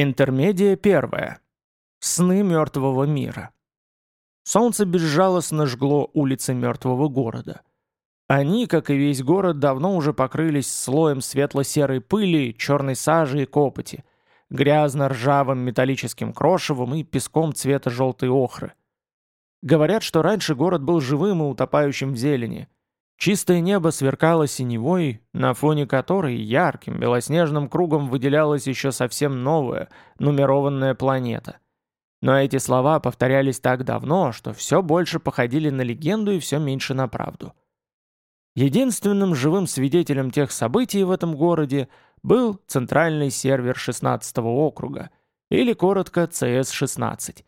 Интермедия первая. Сны мертвого мира. Солнце безжалостно жгло улицы мертвого города. Они, как и весь город, давно уже покрылись слоем светло-серой пыли, черной сажи и копоти, грязно-ржавым металлическим крошевом и песком цвета желтой охры. Говорят, что раньше город был живым и утопающим в зелени – Чистое небо сверкало синевой, на фоне которой ярким белоснежным кругом выделялась еще совсем новая, нумерованная планета. Но эти слова повторялись так давно, что все больше походили на легенду и все меньше на правду. Единственным живым свидетелем тех событий в этом городе был центральный сервер 16 округа, или коротко ЦС-16.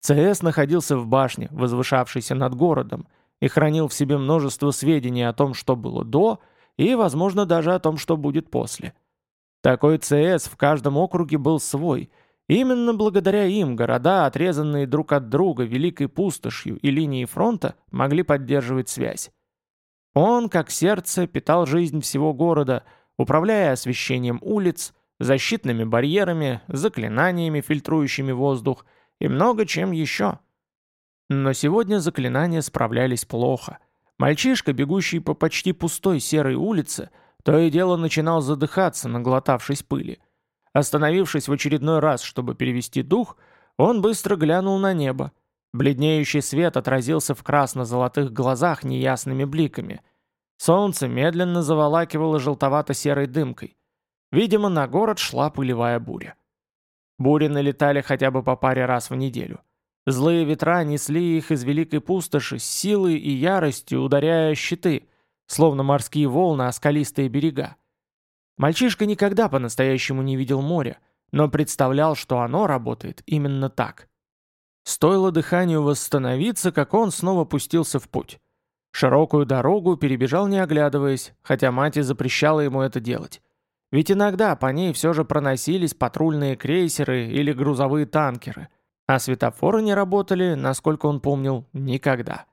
ЦС находился в башне, возвышавшейся над городом, и хранил в себе множество сведений о том, что было до, и, возможно, даже о том, что будет после. Такой ЦС в каждом округе был свой. Именно благодаря им города, отрезанные друг от друга великой пустошью и линией фронта, могли поддерживать связь. Он, как сердце, питал жизнь всего города, управляя освещением улиц, защитными барьерами, заклинаниями, фильтрующими воздух и много чем еще – но сегодня заклинания справлялись плохо. Мальчишка, бегущий по почти пустой серой улице, то и дело начинал задыхаться, наглотавшись пыли. Остановившись в очередной раз, чтобы перевести дух, он быстро глянул на небо. Бледнеющий свет отразился в красно-золотых глазах неясными бликами. Солнце медленно заволакивало желтовато-серой дымкой. Видимо, на город шла пылевая буря. Бури налетали хотя бы по паре раз в неделю. Злые ветра несли их из великой пустоши с силой и яростью, ударяя щиты, словно морские волны о скалистые берега. Мальчишка никогда по-настоящему не видел моря, но представлял, что оно работает именно так. Стоило дыханию восстановиться, как он снова пустился в путь. Широкую дорогу перебежал не оглядываясь, хотя мать и запрещала ему это делать. Ведь иногда по ней все же проносились патрульные крейсеры или грузовые танкеры – а светофоры не работали, насколько он помнил, никогда.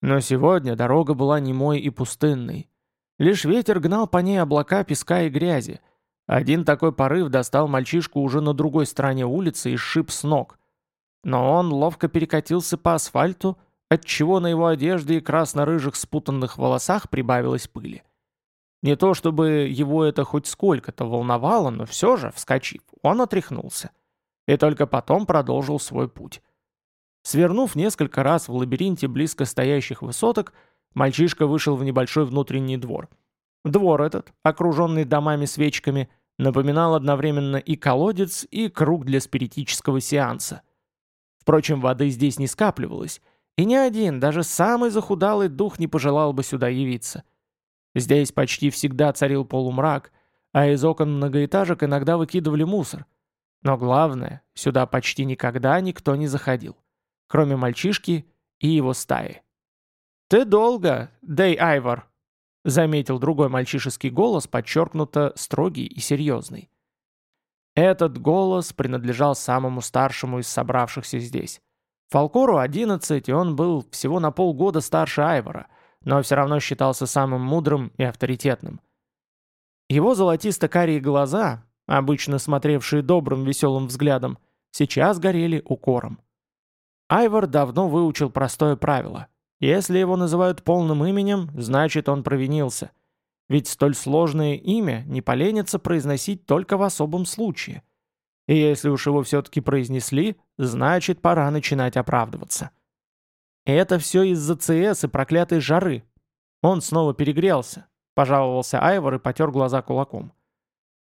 Но сегодня дорога была немой и пустынной. Лишь ветер гнал по ней облака песка и грязи. Один такой порыв достал мальчишку уже на другой стороне улицы и сшиб с ног. Но он ловко перекатился по асфальту, отчего на его одежде и красно-рыжих спутанных волосах прибавилось пыли. Не то чтобы его это хоть сколько-то волновало, но все же, вскочив, он отряхнулся и только потом продолжил свой путь. Свернув несколько раз в лабиринте близко стоящих высоток, мальчишка вышел в небольшой внутренний двор. Двор этот, окруженный домами-свечками, напоминал одновременно и колодец, и круг для спиритического сеанса. Впрочем, воды здесь не скапливалось, и ни один, даже самый захудалый дух не пожелал бы сюда явиться. Здесь почти всегда царил полумрак, а из окон многоэтажек иногда выкидывали мусор – но главное, сюда почти никогда никто не заходил, кроме мальчишки и его стаи. «Ты долго, Дэй Айвор», — заметил другой мальчишеский голос, подчеркнуто строгий и серьезный. Этот голос принадлежал самому старшему из собравшихся здесь. Фалкору 11, и он был всего на полгода старше Айвора, но все равно считался самым мудрым и авторитетным. Его золотисто-карие глаза, обычно смотревшие добрым веселым взглядом, сейчас горели укором. Айвор давно выучил простое правило. Если его называют полным именем, значит он провинился. Ведь столь сложное имя не поленится произносить только в особом случае. И если уж его все-таки произнесли, значит пора начинать оправдываться. Это все из-за ЦС и проклятой жары. Он снова перегрелся, пожаловался Айвор и потер глаза кулаком.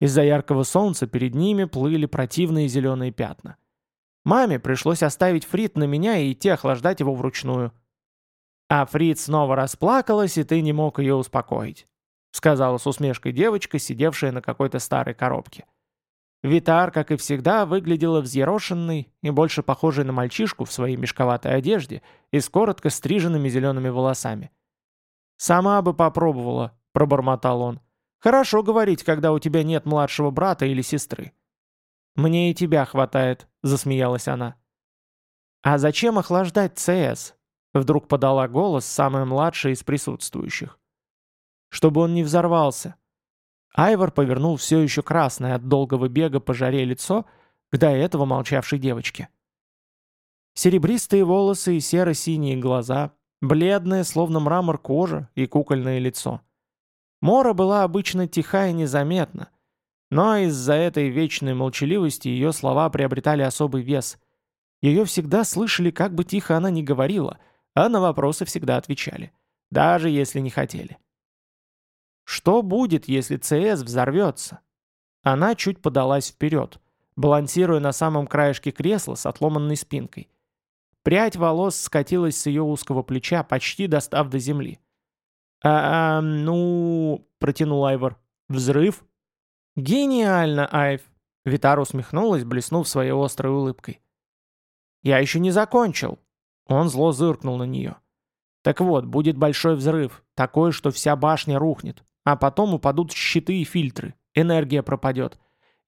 Из-за яркого солнца перед ними плыли противные зеленые пятна. Маме пришлось оставить Фрид на меня и идти охлаждать его вручную. А Фрид снова расплакалась, и ты не мог ее успокоить, сказала с усмешкой девочка, сидевшая на какой-то старой коробке. Витар, как и всегда, выглядела взъерошенной и больше похожей на мальчишку в своей мешковатой одежде и с коротко стриженными зелеными волосами. «Сама бы попробовала», — пробормотал он. Хорошо говорить, когда у тебя нет младшего брата или сестры. Мне и тебя хватает, засмеялась она. А зачем охлаждать ЦС? Вдруг подала голос самая младшая из присутствующих. Чтобы он не взорвался. Айвор повернул все еще красное от долгого бега по жаре лицо к до этого молчавшей девочке. Серебристые волосы и серо-синие глаза, бледное, словно мрамор кожа и кукольное лицо. Мора была обычно тиха и незаметна, но из-за этой вечной молчаливости ее слова приобретали особый вес. Ее всегда слышали, как бы тихо она ни говорила, а на вопросы всегда отвечали, даже если не хотели. Что будет, если ЦС взорвется? Она чуть подалась вперед, балансируя на самом краешке кресла с отломанной спинкой. Прядь волос скатилась с ее узкого плеча, почти достав до земли. «А, ну...» — протянул Айвор. «Взрыв?» «Гениально, Айв!» — Витар усмехнулась, блеснув своей острой улыбкой. «Я еще не закончил!» Он зло зыркнул на нее. «Так вот, будет большой взрыв, такой, что вся башня рухнет, а потом упадут щиты и фильтры, энергия пропадет,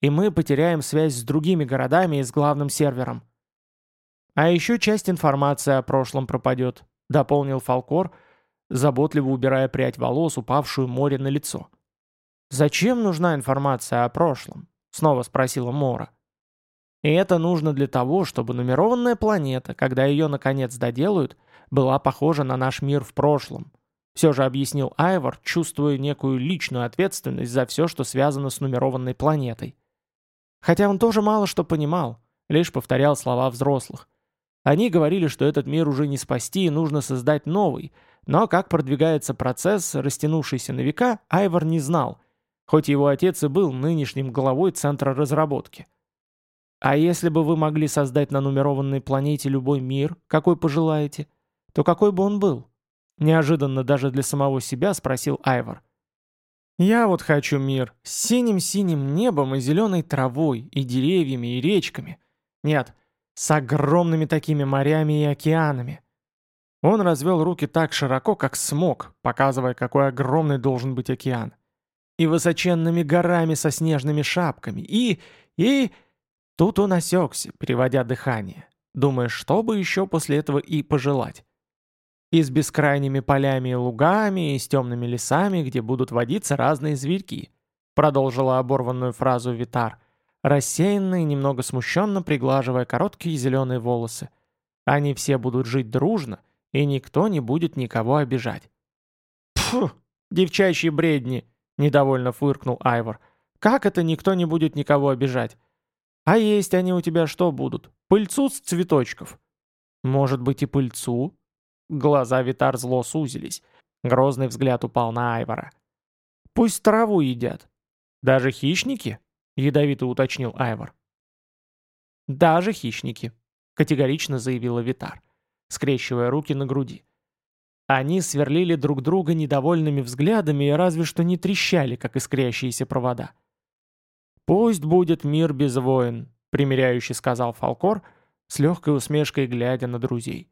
и мы потеряем связь с другими городами и с главным сервером. А еще часть информации о прошлом пропадет, дополнил Фалкор, заботливо убирая прядь волос, упавшую море на лицо. «Зачем нужна информация о прошлом?» — снова спросила Мора. И это нужно для того, чтобы нумерованная планета, когда ее наконец доделают, была похожа на наш мир в прошлом. Все же объяснил Айвор, чувствуя некую личную ответственность за все, что связано с нумерованной планетой. Хотя он тоже мало что понимал, лишь повторял слова взрослых. Они говорили, что этот мир уже не спасти и нужно создать новый, но как продвигается процесс, растянувшийся на века, Айвор не знал, хоть его отец и был нынешним главой Центра разработки. А если бы вы могли создать на нумерованной планете любой мир, какой пожелаете, то какой бы он был? Неожиданно даже для самого себя спросил Айвор. «Я вот хочу мир с синим-синим небом и зеленой травой, и деревьями, и речками. Нет, с огромными такими морями и океанами. Он развел руки так широко, как смог, показывая, какой огромный должен быть океан. И высоченными горами со снежными шапками. И... и... Тут он осекся, переводя дыхание, думая, что бы еще после этого и пожелать. И с бескрайними полями и лугами, и с темными лесами, где будут водиться разные зверьки, продолжила оборванную фразу Витар, рассеянно и немного смущенно приглаживая короткие зеленые волосы. Они все будут жить дружно, и никто не будет никого обижать. «Пфу, девчачьи бредни!» — недовольно фыркнул Айвор. «Как это никто не будет никого обижать? А есть они у тебя что будут? Пыльцу с цветочков?» «Может быть и пыльцу?» Глаза Витар зло сузились. Грозный взгляд упал на Айвора. «Пусть траву едят. Даже хищники?» — ядовито уточнил Айвор. «Даже хищники», — категорично заявила Витар, скрещивая руки на груди. Они сверлили друг друга недовольными взглядами и разве что не трещали, как искрящиеся провода. «Пусть будет мир без войн», — примиряюще сказал Фалкор, с легкой усмешкой глядя на друзей.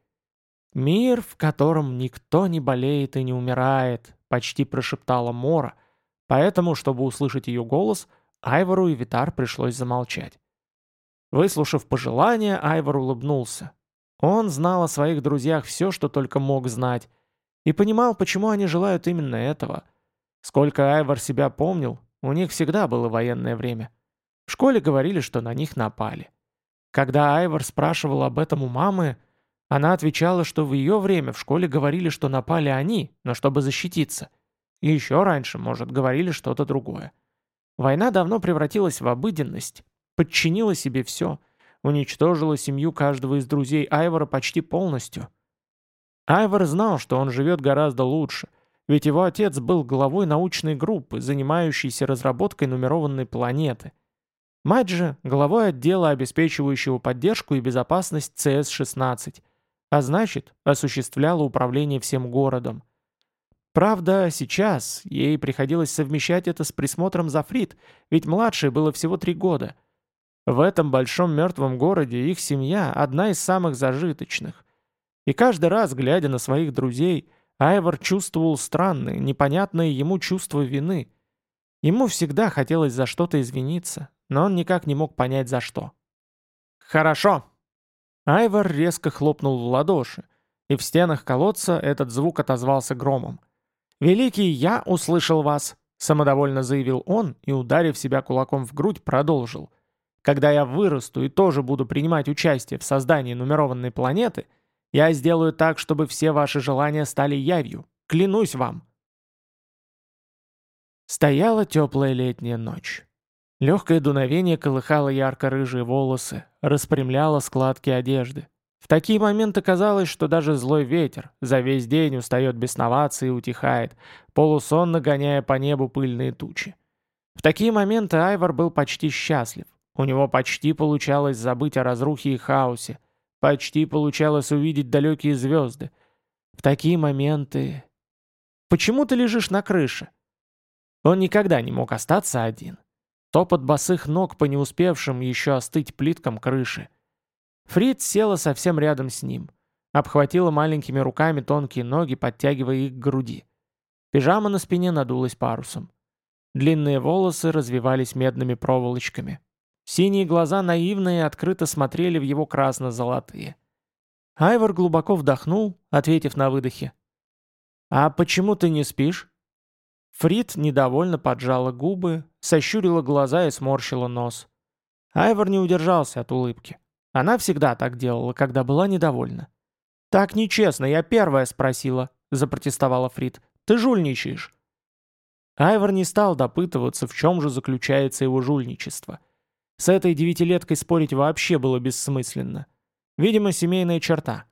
«Мир, в котором никто не болеет и не умирает», — почти прошептала Мора, поэтому, чтобы услышать ее голос, — Айвору и Витар пришлось замолчать. Выслушав пожелания, Айвор улыбнулся. Он знал о своих друзьях все, что только мог знать, и понимал, почему они желают именно этого. Сколько Айвор себя помнил, у них всегда было военное время. В школе говорили, что на них напали. Когда Айвор спрашивал об этом у мамы, она отвечала, что в ее время в школе говорили, что напали они, но чтобы защититься. И еще раньше, может, говорили что-то другое. Война давно превратилась в обыденность, подчинила себе все, уничтожила семью каждого из друзей Айвора почти полностью. Айвор знал, что он живет гораздо лучше, ведь его отец был главой научной группы, занимающейся разработкой нумерованной планеты. Мать же – главой отдела, обеспечивающего поддержку и безопасность ЦС-16, а значит, осуществляла управление всем городом – Правда, сейчас ей приходилось совмещать это с присмотром за Фрид, ведь младшей было всего три года. В этом большом мертвом городе их семья одна из самых зажиточных. И каждый раз, глядя на своих друзей, Айвор чувствовал странное, непонятное ему чувство вины. Ему всегда хотелось за что-то извиниться, но он никак не мог понять за что. «Хорошо!» Айвор резко хлопнул в ладоши, и в стенах колодца этот звук отозвался громом. «Великий, я услышал вас. самодовольно заявил он и, ударив себя кулаком в грудь, продолжил. «Когда я вырасту и тоже буду принимать участие в создании нумерованной планеты, я сделаю так, чтобы все ваши желания стали явью. Клянусь вам!» Стояла теплая летняя ночь. Легкое дуновение колыхало ярко-рыжие волосы, распрямляло складки одежды. В такие моменты казалось, что даже злой ветер за весь день устает бесноваться и утихает, полусонно гоняя по небу пыльные тучи. В такие моменты Айвар был почти счастлив. У него почти получалось забыть о разрухе и хаосе. Почти получалось увидеть далекие звезды. В такие моменты... Почему ты лежишь на крыше? Он никогда не мог остаться один. Топот босых ног по не успевшим еще остыть плиткам крыши. Фрид села совсем рядом с ним. Обхватила маленькими руками тонкие ноги, подтягивая их к груди. Пижама на спине надулась парусом. Длинные волосы развивались медными проволочками. Синие глаза наивно и открыто смотрели в его красно-золотые. Айвор глубоко вдохнул, ответив на выдохе. «А почему ты не спишь?» Фрид недовольно поджала губы, сощурила глаза и сморщила нос. Айвор не удержался от улыбки. Она всегда так делала, когда была недовольна. «Так нечестно, я первая спросила», — запротестовала Фрид. «Ты жульничаешь». Айвор не стал допытываться, в чем же заключается его жульничество. С этой девятилеткой спорить вообще было бессмысленно. Видимо, семейная черта.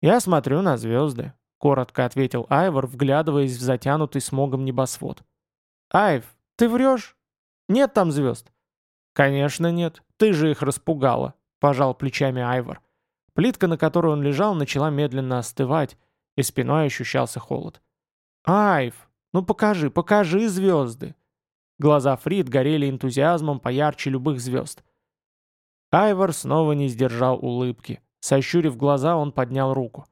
«Я смотрю на звезды», — коротко ответил Айвор, вглядываясь в затянутый смогом небосвод. «Айв, ты врешь? Нет там звезд?» «Конечно нет. Ты же их распугала», пожал плечами Айвор. Плитка, на которой он лежал, начала медленно остывать, и спиной ощущался холод. «Айв, ну покажи, покажи звезды!» Глаза Фрид горели энтузиазмом поярче любых звезд. Айвор снова не сдержал улыбки. Сощурив глаза, он поднял руку.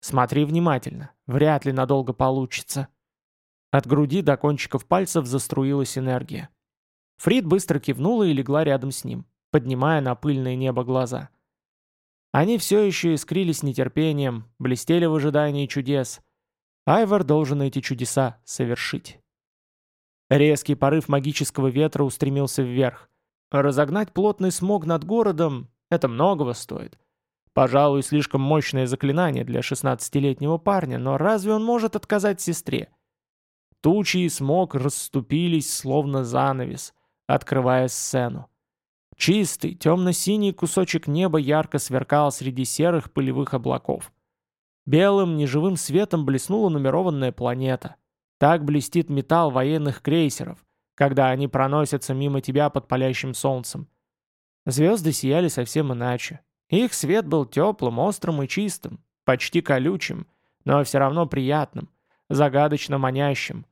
«Смотри внимательно, вряд ли надолго получится». От груди до кончиков пальцев заструилась энергия. Фрид быстро кивнула и легла рядом с ним поднимая на пыльное небо глаза. Они все еще искрились нетерпением, блестели в ожидании чудес. Айвар должен эти чудеса совершить. Резкий порыв магического ветра устремился вверх. Разогнать плотный смог над городом — это многого стоит. Пожалуй, слишком мощное заклинание для 16-летнего парня, но разве он может отказать сестре? Тучи и смог расступились, словно занавес, открывая сцену. Чистый, темно-синий кусочек неба ярко сверкал среди серых пылевых облаков. Белым, неживым светом блеснула нумерованная планета. Так блестит металл военных крейсеров, когда они проносятся мимо тебя под палящим солнцем. Звезды сияли совсем иначе. Их свет был теплым, острым и чистым, почти колючим, но все равно приятным, загадочно манящим.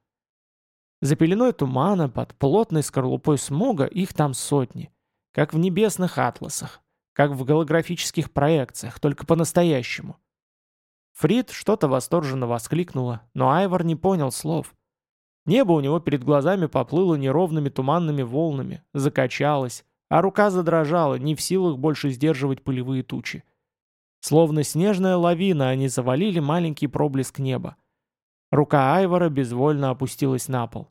За пеленой тумана, под плотной скорлупой смога, их там сотни — как в небесных атласах, как в голографических проекциях, только по-настоящему. Фрид что-то восторженно воскликнула, но Айвор не понял слов. Небо у него перед глазами поплыло неровными туманными волнами, закачалось, а рука задрожала, не в силах больше сдерживать пылевые тучи. Словно снежная лавина они завалили маленький проблеск неба. Рука Айвора безвольно опустилась на пол.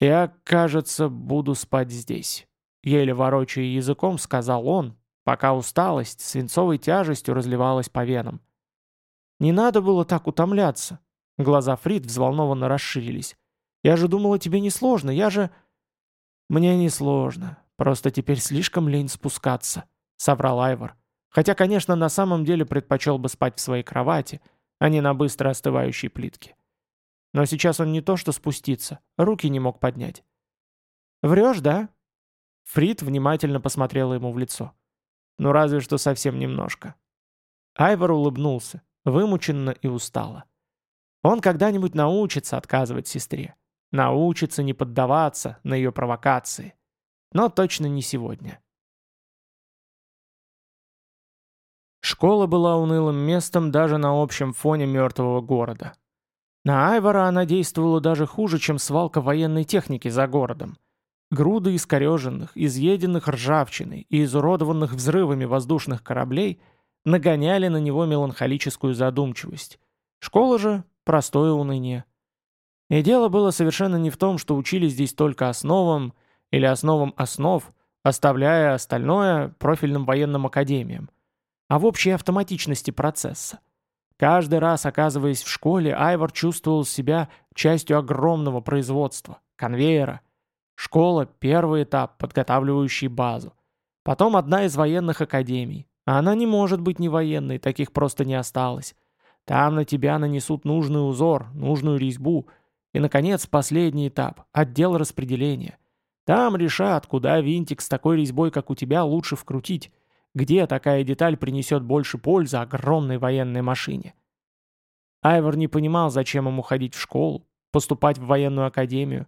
«Я, кажется, буду спать здесь». Еле ворочая языком, сказал он, пока усталость свинцовой тяжестью разливалась по венам. «Не надо было так утомляться». Глаза Фрид взволнованно расширились. «Я же думала, тебе не сложно, я же...» «Мне не сложно, просто теперь слишком лень спускаться», — соврал Айвор. Хотя, конечно, на самом деле предпочел бы спать в своей кровати, а не на быстро остывающей плитке. Но сейчас он не то что спуститься, руки не мог поднять. «Врешь, да?» Фрид внимательно посмотрела ему в лицо. Ну разве что совсем немножко. Айвор улыбнулся, вымученно и устало. Он когда-нибудь научится отказывать сестре. Научится не поддаваться на ее провокации. Но точно не сегодня. Школа была унылым местом даже на общем фоне мертвого города. На Айвора она действовала даже хуже, чем свалка военной техники за городом. Груды искореженных, изъеденных ржавчиной и изуродованных взрывами воздушных кораблей нагоняли на него меланхолическую задумчивость. Школа же — простое уныние. И дело было совершенно не в том, что учили здесь только основам или основам основ, оставляя остальное профильным военным академиям, а в общей автоматичности процесса. Каждый раз, оказываясь в школе, Айвор чувствовал себя частью огромного производства, конвейера. Школа – первый этап, подготавливающий базу. Потом одна из военных академий. А она не может быть не военной, таких просто не осталось. Там на тебя нанесут нужный узор, нужную резьбу. И, наконец, последний этап – отдел распределения. Там решат, куда винтик с такой резьбой, как у тебя, лучше вкрутить – где такая деталь принесет больше пользы огромной военной машине. Айвор не понимал, зачем ему ходить в школу, поступать в военную академию.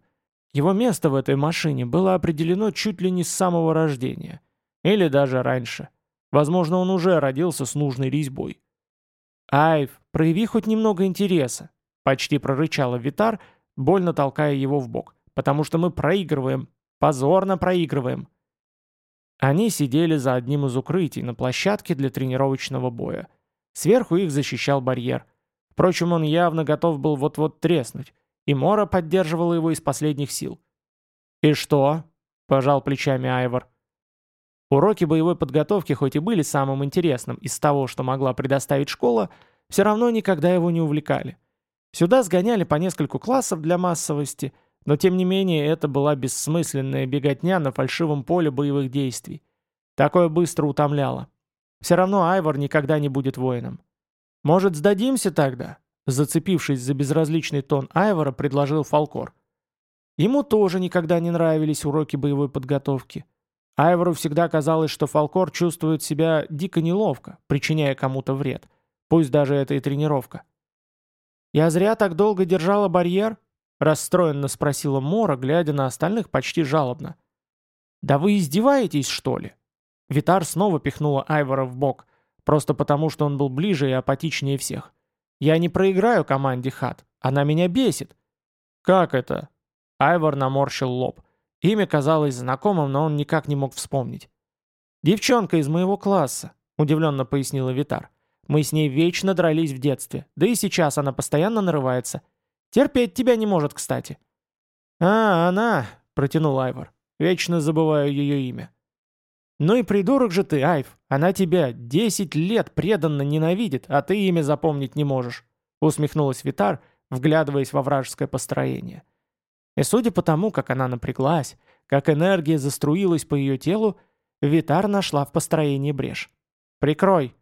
Его место в этой машине было определено чуть ли не с самого рождения. Или даже раньше. Возможно, он уже родился с нужной резьбой. «Айв, прояви хоть немного интереса», — почти прорычала Витар, больно толкая его в бок, «потому что мы проигрываем, позорно проигрываем». Они сидели за одним из укрытий на площадке для тренировочного боя. Сверху их защищал барьер. Впрочем, он явно готов был вот-вот треснуть, и Мора поддерживала его из последних сил. «И что?» – пожал плечами Айвор. Уроки боевой подготовки хоть и были самым интересным из того, что могла предоставить школа, все равно никогда его не увлекали. Сюда сгоняли по нескольку классов для массовости – но тем не менее это была бессмысленная беготня на фальшивом поле боевых действий. Такое быстро утомляло. Все равно Айвор никогда не будет воином. «Может, сдадимся тогда?» Зацепившись за безразличный тон Айвора, предложил Фалкор. Ему тоже никогда не нравились уроки боевой подготовки. Айвору всегда казалось, что Фалкор чувствует себя дико неловко, причиняя кому-то вред. Пусть даже это и тренировка. «Я зря так долго держала барьер?» Расстроенно спросила Мора, глядя на остальных почти жалобно. «Да вы издеваетесь, что ли?» Витар снова пихнула Айвора в бок, просто потому, что он был ближе и апатичнее всех. «Я не проиграю команде Хат. Она меня бесит». «Как это?» Айвор наморщил лоб. Имя казалось знакомым, но он никак не мог вспомнить. «Девчонка из моего класса», — удивленно пояснила Витар. «Мы с ней вечно дрались в детстве, да и сейчас она постоянно нарывается. Терпеть тебя не может, кстати». «А, она», — протянул Айвор. «Вечно забываю ее имя». «Ну и придурок же ты, Айв. Она тебя десять лет преданно ненавидит, а ты имя запомнить не можешь», — усмехнулась Витар, вглядываясь во вражеское построение. И судя по тому, как она напряглась, как энергия заструилась по ее телу, Витар нашла в построении брешь. «Прикрой».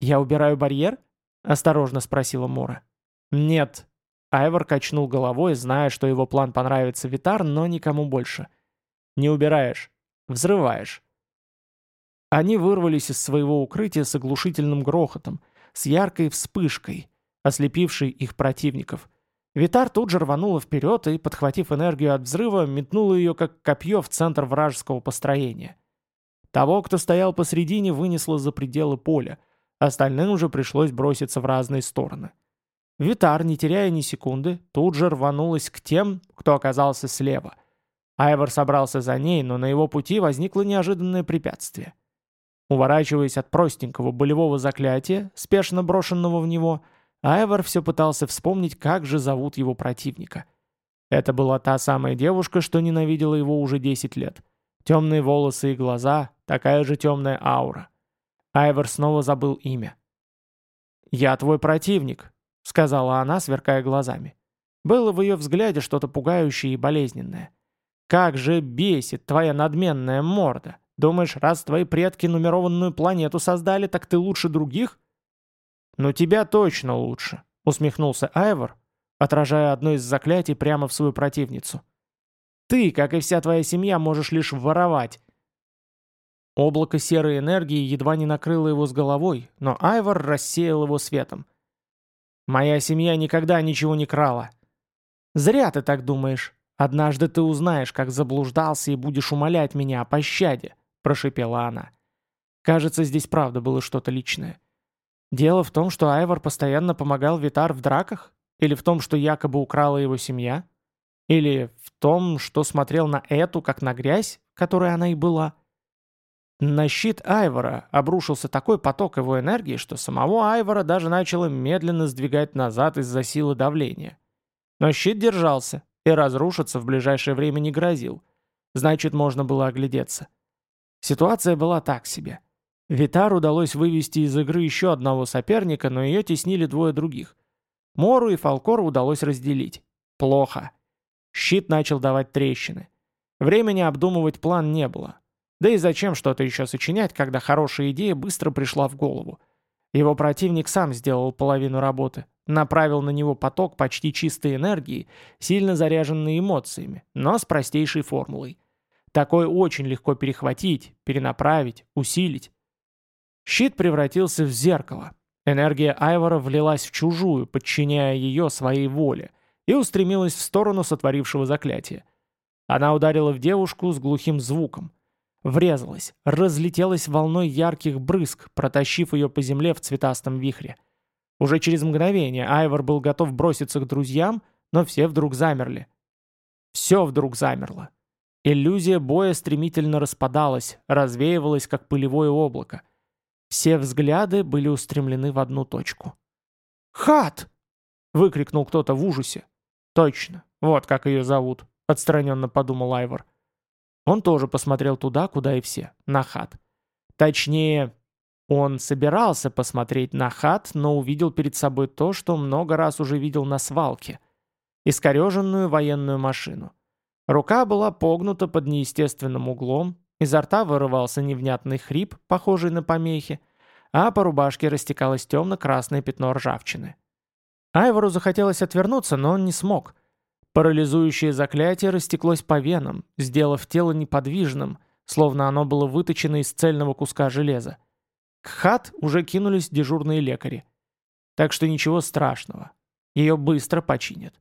«Я убираю барьер?» — осторожно спросила Мора. «Нет», Айвор качнул головой, зная, что его план понравится Витар, но никому больше. «Не убираешь. Взрываешь». Они вырвались из своего укрытия с оглушительным грохотом, с яркой вспышкой, ослепившей их противников. Витар тут же рванула вперед и, подхватив энергию от взрыва, метнула ее как копье в центр вражеского построения. Того, кто стоял посредине, вынесло за пределы поля, остальным уже пришлось броситься в разные стороны. Витар, не теряя ни секунды, тут же рванулась к тем, кто оказался слева. Айвор собрался за ней, но на его пути возникло неожиданное препятствие. Уворачиваясь от простенького болевого заклятия, спешно брошенного в него, Айвор все пытался вспомнить, как же зовут его противника. Это была та самая девушка, что ненавидела его уже 10 лет. Темные волосы и глаза, такая же темная аура. Айвор снова забыл имя. «Я твой противник», — сказала она, сверкая глазами. Было в ее взгляде что-то пугающее и болезненное. «Как же бесит твоя надменная морда! Думаешь, раз твои предки нумерованную планету создали, так ты лучше других?» «Но тебя точно лучше», — усмехнулся Айвор, отражая одно из заклятий прямо в свою противницу. «Ты, как и вся твоя семья, можешь лишь воровать». Облако серой энергии едва не накрыло его с головой, но Айвор рассеял его светом. Моя семья никогда ничего не крала. Зря ты так думаешь. Однажды ты узнаешь, как заблуждался и будешь умолять меня о пощаде, прошипела она. Кажется, здесь правда было что-то личное. Дело в том, что Айвор постоянно помогал Витар в драках? Или в том, что якобы украла его семья? Или в том, что смотрел на эту, как на грязь, которой она и была? На щит Айвора обрушился такой поток его энергии, что самого Айвора даже начало медленно сдвигать назад из-за силы давления. Но щит держался и разрушиться в ближайшее время не грозил. Значит, можно было оглядеться. Ситуация была так себе. Витар удалось вывести из игры еще одного соперника, но ее теснили двое других. Мору и Фалкору удалось разделить. Плохо. Щит начал давать трещины. Времени обдумывать план не было. Да и зачем что-то еще сочинять, когда хорошая идея быстро пришла в голову. Его противник сам сделал половину работы, направил на него поток почти чистой энергии, сильно заряженный эмоциями, но с простейшей формулой. Такой очень легко перехватить, перенаправить, усилить. Щит превратился в зеркало. Энергия Айвора влилась в чужую, подчиняя ее своей воле, и устремилась в сторону сотворившего заклятия. Она ударила в девушку с глухим звуком. Врезалась, разлетелась волной ярких брызг, протащив ее по земле в цветастом вихре. Уже через мгновение Айвор был готов броситься к друзьям, но все вдруг замерли. Все вдруг замерло. Иллюзия боя стремительно распадалась, развеивалась, как пылевое облако. Все взгляды были устремлены в одну точку. «Хат!» — выкрикнул кто-то в ужасе. «Точно, вот как ее зовут», — отстраненно подумал Айвор. Он тоже посмотрел туда, куда и все, на хат. Точнее, он собирался посмотреть на хат, но увидел перед собой то, что много раз уже видел на свалке. Искореженную военную машину. Рука была погнута под неестественным углом, изо рта вырывался невнятный хрип, похожий на помехи, а по рубашке растекалось темно-красное пятно ржавчины. Айвору захотелось отвернуться, но он не смог. Парализующее заклятие растеклось по венам, сделав тело неподвижным, словно оно было выточено из цельного куска железа. К хат уже кинулись дежурные лекари. Так что ничего страшного. Ее быстро починят.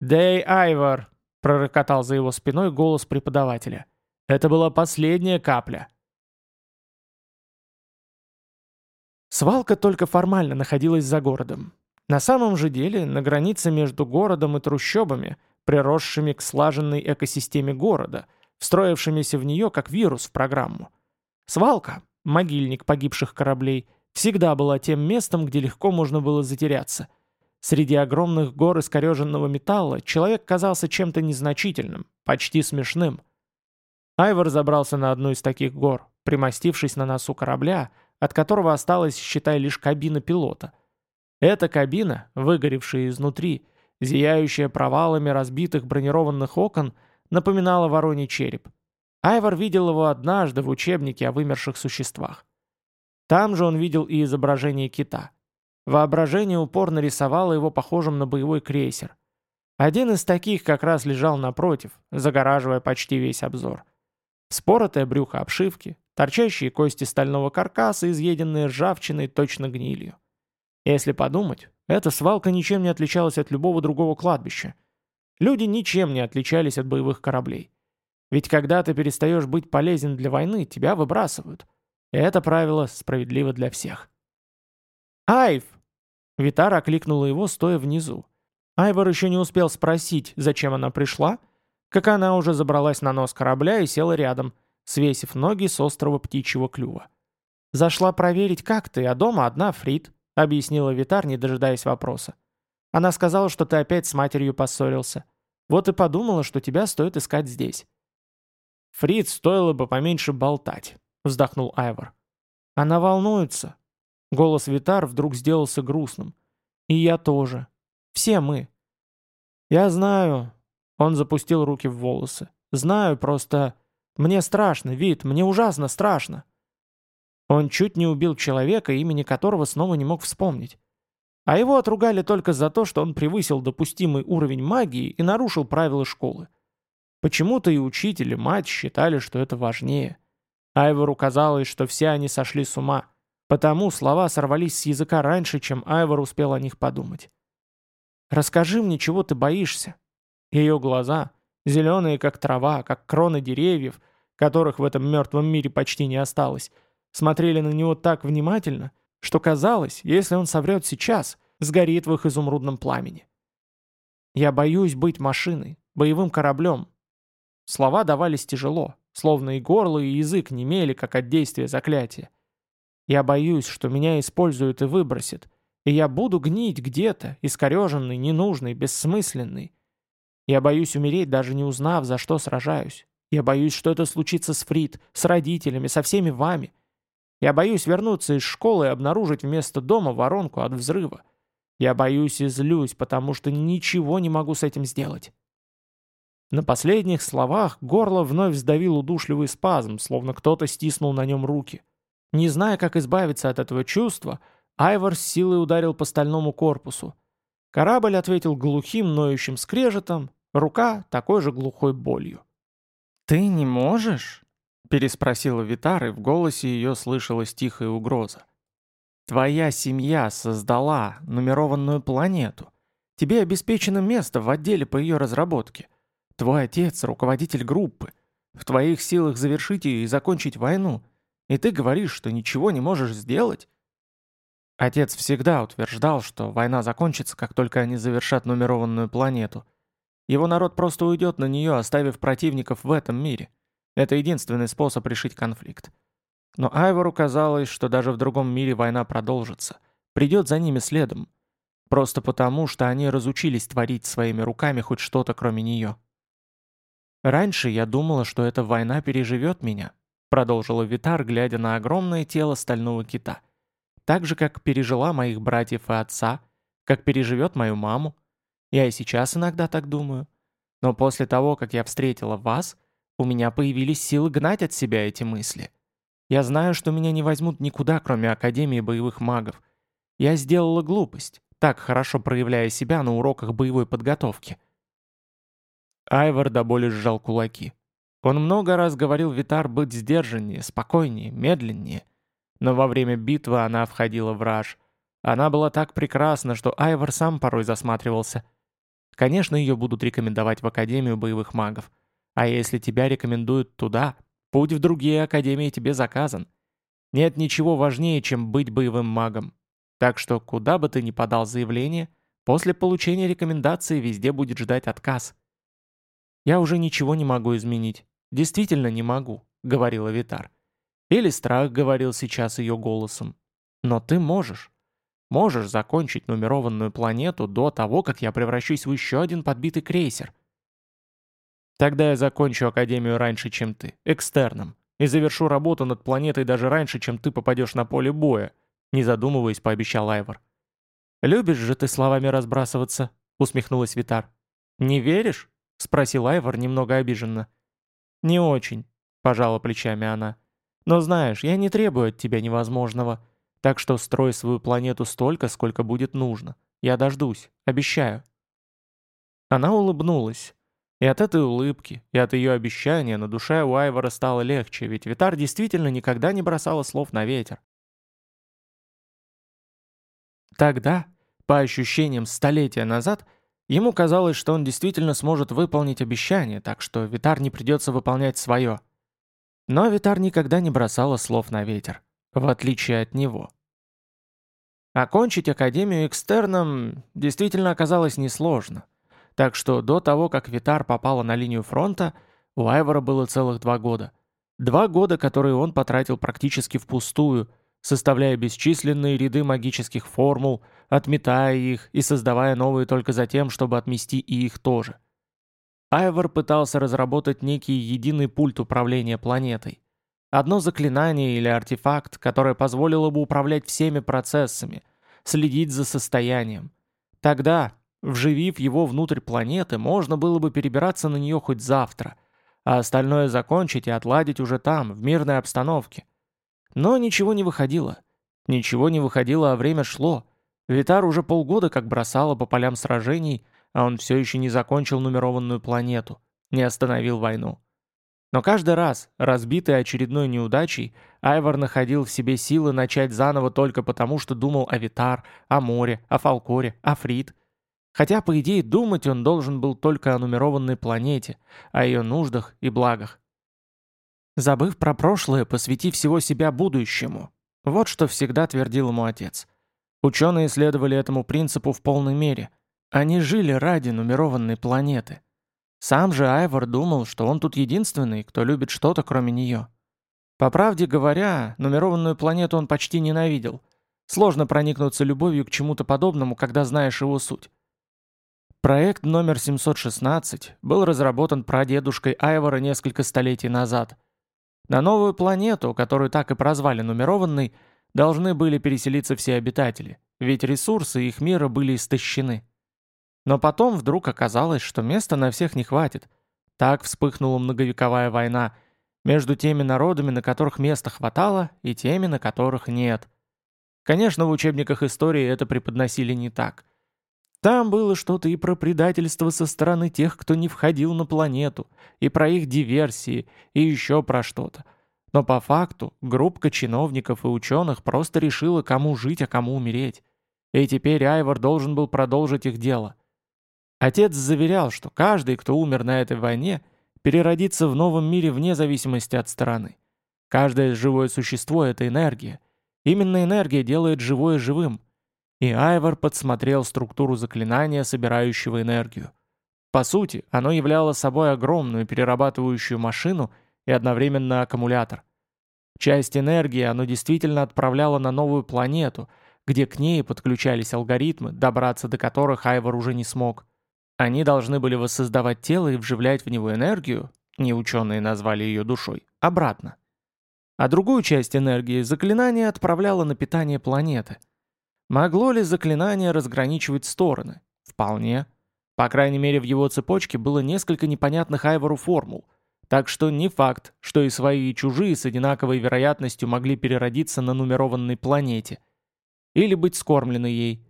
«Дэй Айвор!» — пророкотал за его спиной голос преподавателя. «Это была последняя капля». Свалка только формально находилась за городом. На самом же деле, на границе между городом и трущобами, приросшими к слаженной экосистеме города, встроившимися в нее как вирус в программу. Свалка, могильник погибших кораблей, всегда была тем местом, где легко можно было затеряться. Среди огромных гор искореженного металла человек казался чем-то незначительным, почти смешным. Айвор забрался на одну из таких гор, примостившись на носу корабля, от которого осталась, считай, лишь кабина пилота – эта кабина, выгоревшая изнутри, зияющая провалами разбитых бронированных окон, напоминала вороний череп. Айвор видел его однажды в учебнике о вымерших существах. Там же он видел и изображение кита. Воображение упорно рисовало его похожим на боевой крейсер. Один из таких как раз лежал напротив, загораживая почти весь обзор. Споротое брюхо обшивки, торчащие кости стального каркаса, изъеденные ржавчиной точно гнилью. Если подумать, эта свалка ничем не отличалась от любого другого кладбища. Люди ничем не отличались от боевых кораблей. Ведь когда ты перестаешь быть полезен для войны, тебя выбрасывают. И это правило справедливо для всех. «Айв!» Витара окликнула его, стоя внизу. Айвор еще не успел спросить, зачем она пришла, как она уже забралась на нос корабля и села рядом, свесив ноги с острого птичьего клюва. «Зашла проверить, как ты, а дома одна Фрид», — объяснила Витар, не дожидаясь вопроса. «Она сказала, что ты опять с матерью поссорился. Вот и подумала, что тебя стоит искать здесь». «Фриц стоило бы поменьше болтать», — вздохнул Айвор. «Она волнуется». Голос Витар вдруг сделался грустным. «И я тоже. Все мы». «Я знаю». Он запустил руки в волосы. «Знаю, просто... Мне страшно, Вит, мне ужасно страшно». Он чуть не убил человека, имени которого снова не мог вспомнить. А его отругали только за то, что он превысил допустимый уровень магии и нарушил правила школы. Почему-то и учитель, и мать считали, что это важнее. Айвору казалось, что все они сошли с ума, потому слова сорвались с языка раньше, чем Айвор успел о них подумать. «Расскажи мне, чего ты боишься?» Ее глаза, зеленые как трава, как кроны деревьев, которых в этом мертвом мире почти не осталось, смотрели на него так внимательно, что казалось, если он соврет сейчас, сгорит в их изумрудном пламени. «Я боюсь быть машиной, боевым кораблем». Слова давались тяжело, словно и горло, и язык немели, как от действия заклятия. «Я боюсь, что меня используют и выбросят, И я буду гнить где-то, искореженный, ненужный, бессмысленный. Я боюсь умереть, даже не узнав, за что сражаюсь. Я боюсь, что это случится с Фрид, с родителями, со всеми вами. Я боюсь вернуться из школы и обнаружить вместо дома воронку от взрыва. Я боюсь и злюсь, потому что ничего не могу с этим сделать. На последних словах горло вновь сдавил удушливый спазм, словно кто-то стиснул на нем руки. Не зная, как избавиться от этого чувства, Айвор с силой ударил по стальному корпусу. Корабль ответил глухим, ноющим скрежетом, рука такой же глухой болью. «Ты не можешь?» — переспросила Витар, и в голосе ее слышалась тихая угроза. «Твоя семья создала нумерованную планету. Тебе обеспечено место в отделе по ее разработке. Твой отец — руководитель группы. В твоих силах завершить ее и закончить войну. И ты говоришь, что ничего не можешь сделать?» Отец всегда утверждал, что война закончится, как только они завершат нумерованную планету — его народ просто уйдет на нее, оставив противников в этом мире. Это единственный способ решить конфликт. Но Айвору казалось, что даже в другом мире война продолжится. Придет за ними следом. Просто потому, что они разучились творить своими руками хоть что-то кроме нее. «Раньше я думала, что эта война переживет меня», продолжила Витар, глядя на огромное тело стального кита. «Так же, как пережила моих братьев и отца, как переживет мою маму, я и сейчас иногда так думаю. Но после того, как я встретила вас, у меня появились силы гнать от себя эти мысли. Я знаю, что меня не возьмут никуда, кроме Академии боевых магов. Я сделала глупость, так хорошо проявляя себя на уроках боевой подготовки. Айвар до боли сжал кулаки. Он много раз говорил Витар быть сдержаннее, спокойнее, медленнее. Но во время битвы она входила в раж. Она была так прекрасна, что Айвар сам порой засматривался – Конечно, ее будут рекомендовать в Академию боевых магов. А если тебя рекомендуют туда, путь в другие академии тебе заказан. Нет ничего важнее, чем быть боевым магом. Так что куда бы ты ни подал заявление, после получения рекомендации везде будет ждать отказ. «Я уже ничего не могу изменить. Действительно не могу», — говорила Витар. Или страх говорил сейчас ее голосом. «Но ты можешь. Можешь закончить нумерованную планету до того, как я превращусь в еще один подбитый крейсер. Тогда я закончу Академию раньше, чем ты, экстерном, и завершу работу над планетой даже раньше, чем ты попадешь на поле боя, не задумываясь, пообещал Айвор. «Любишь же ты словами разбрасываться?» — усмехнулась Витар. «Не веришь?» — спросил Айвор немного обиженно. «Не очень», — пожала плечами она. «Но знаешь, я не требую от тебя невозможного. Так что строй свою планету столько, сколько будет нужно. Я дождусь, обещаю». Она улыбнулась. И от этой улыбки, и от ее обещания на душе у Айвора стало легче, ведь Витар действительно никогда не бросала слов на ветер. Тогда, по ощущениям столетия назад, ему казалось, что он действительно сможет выполнить обещание, так что Витар не придется выполнять свое. Но Витар никогда не бросала слов на ветер в отличие от него. Окончить Академию экстерном действительно оказалось несложно, так что до того, как Витар попала на линию фронта, у Айвора было целых два года. Два года, которые он потратил практически впустую, составляя бесчисленные ряды магических формул, отметая их и создавая новые только за тем, чтобы отмести и их тоже. Айвор пытался разработать некий единый пульт управления планетой. Одно заклинание или артефакт, которое позволило бы управлять всеми процессами, следить за состоянием. Тогда, вживив его внутрь планеты, можно было бы перебираться на нее хоть завтра, а остальное закончить и отладить уже там, в мирной обстановке. Но ничего не выходило. Ничего не выходило, а время шло. Витар уже полгода как бросала по полям сражений, а он все еще не закончил нумерованную планету, не остановил войну. Но каждый раз, разбитый очередной неудачей, Айвар находил в себе силы начать заново только потому, что думал о Витар, о море, о Фалкоре, о Фрид. Хотя, по идее, думать он должен был только о нумерованной планете, о ее нуждах и благах. Забыв про прошлое, посвяти всего себя будущему. Вот что всегда твердил ему отец. Ученые следовали этому принципу в полной мере. Они жили ради нумерованной планеты. Сам же Айвор думал, что он тут единственный, кто любит что-то кроме нее. По правде говоря, нумерованную планету он почти ненавидел. Сложно проникнуться любовью к чему-то подобному, когда знаешь его суть. Проект номер 716 был разработан прадедушкой Айвора несколько столетий назад. На новую планету, которую так и прозвали нумерованной, должны были переселиться все обитатели, ведь ресурсы их мира были истощены. Но потом вдруг оказалось, что места на всех не хватит. Так вспыхнула многовековая война между теми народами, на которых места хватало, и теми, на которых нет. Конечно, в учебниках истории это преподносили не так. Там было что-то и про предательство со стороны тех, кто не входил на планету, и про их диверсии, и еще про что-то. Но по факту группка чиновников и ученых просто решила, кому жить, а кому умереть. И теперь Айвор должен был продолжить их дело. Отец заверял, что каждый, кто умер на этой войне, переродится в новом мире вне зависимости от стороны. Каждое живое существо — это энергия. Именно энергия делает живое живым. И Айвор подсмотрел структуру заклинания, собирающего энергию. По сути, оно являло собой огромную перерабатывающую машину и одновременно аккумулятор. Часть энергии оно действительно отправляло на новую планету, где к ней подключались алгоритмы, добраться до которых Айвор уже не смог. Они должны были воссоздавать тело и вживлять в него энергию, не ученые назвали ее душой, обратно. А другую часть энергии заклинание отправляло на питание планеты. Могло ли заклинание разграничивать стороны? Вполне. По крайней мере, в его цепочке было несколько непонятных Айвору формул, так что не факт, что и свои, и чужие с одинаковой вероятностью могли переродиться на нумерованной планете. Или быть скормлены ей –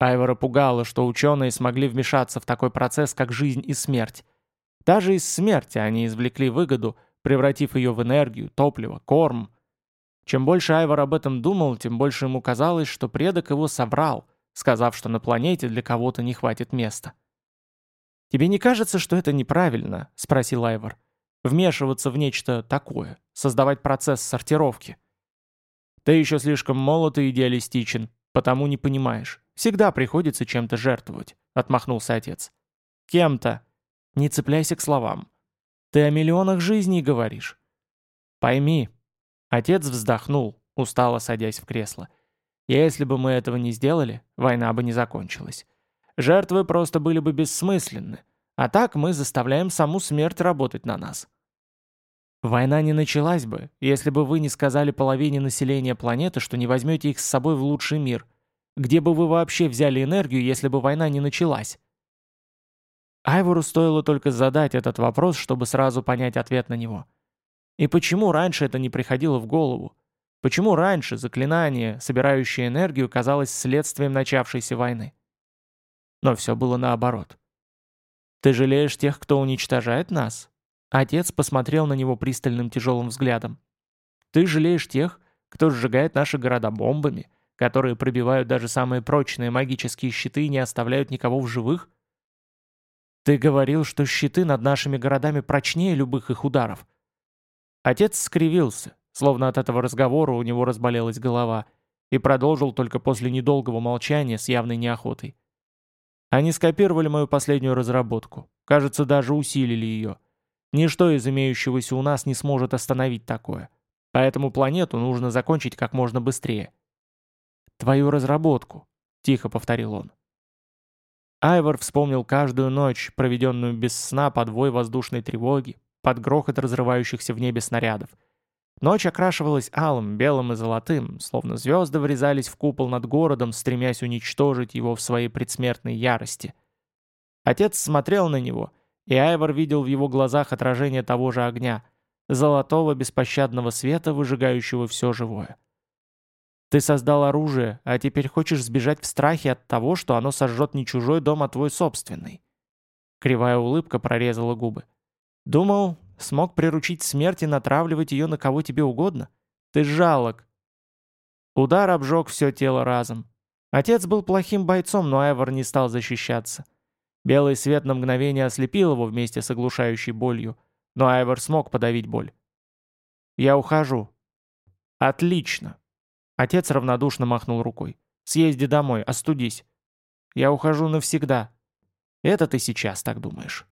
Айвора пугало, что ученые смогли вмешаться в такой процесс, как жизнь и смерть. Даже из смерти они извлекли выгоду, превратив ее в энергию, топливо, корм. Чем больше Айвор об этом думал, тем больше ему казалось, что предок его соврал, сказав, что на планете для кого-то не хватит места. «Тебе не кажется, что это неправильно?» — спросил Айвор. «Вмешиваться в нечто такое, создавать процесс сортировки». «Ты еще слишком молод и идеалистичен, потому не понимаешь. Всегда приходится чем-то жертвовать», — отмахнулся отец. «Кем-то. Не цепляйся к словам. Ты о миллионах жизней говоришь». «Пойми». Отец вздохнул, устало садясь в кресло. «Если бы мы этого не сделали, война бы не закончилась. Жертвы просто были бы бессмысленны. А так мы заставляем саму смерть работать на нас». Война не началась бы, если бы вы не сказали половине населения планеты, что не возьмете их с собой в лучший мир — где бы вы вообще взяли энергию, если бы война не началась? Айвору стоило только задать этот вопрос, чтобы сразу понять ответ на него. И почему раньше это не приходило в голову? Почему раньше заклинание, собирающее энергию, казалось следствием начавшейся войны? Но все было наоборот. «Ты жалеешь тех, кто уничтожает нас?» Отец посмотрел на него пристальным тяжелым взглядом. «Ты жалеешь тех, кто сжигает наши города бомбами, которые пробивают даже самые прочные магические щиты и не оставляют никого в живых? Ты говорил, что щиты над нашими городами прочнее любых их ударов. Отец скривился, словно от этого разговора у него разболелась голова, и продолжил только после недолгого молчания с явной неохотой. Они скопировали мою последнюю разработку. Кажется, даже усилили ее. Ничто из имеющегося у нас не сможет остановить такое. Поэтому планету нужно закончить как можно быстрее. «Твою разработку», — тихо повторил он. Айвор вспомнил каждую ночь, проведенную без сна под вой воздушной тревоги, под грохот разрывающихся в небе снарядов. Ночь окрашивалась алым, белым и золотым, словно звезды врезались в купол над городом, стремясь уничтожить его в своей предсмертной ярости. Отец смотрел на него, и Айвор видел в его глазах отражение того же огня, золотого беспощадного света, выжигающего все живое. Ты создал оружие, а теперь хочешь сбежать в страхе от того, что оно сожжет не чужой дом, а твой собственный. Кривая улыбка прорезала губы. Думал, смог приручить смерть и натравливать ее на кого тебе угодно? Ты жалок. Удар обжег все тело разом. Отец был плохим бойцом, но Айвор не стал защищаться. Белый свет на мгновение ослепил его вместе с оглушающей болью, но Айвор смог подавить боль. «Я ухожу». «Отлично. Отец равнодушно махнул рукой. «Съезди домой, остудись. Я ухожу навсегда. Это ты сейчас так думаешь».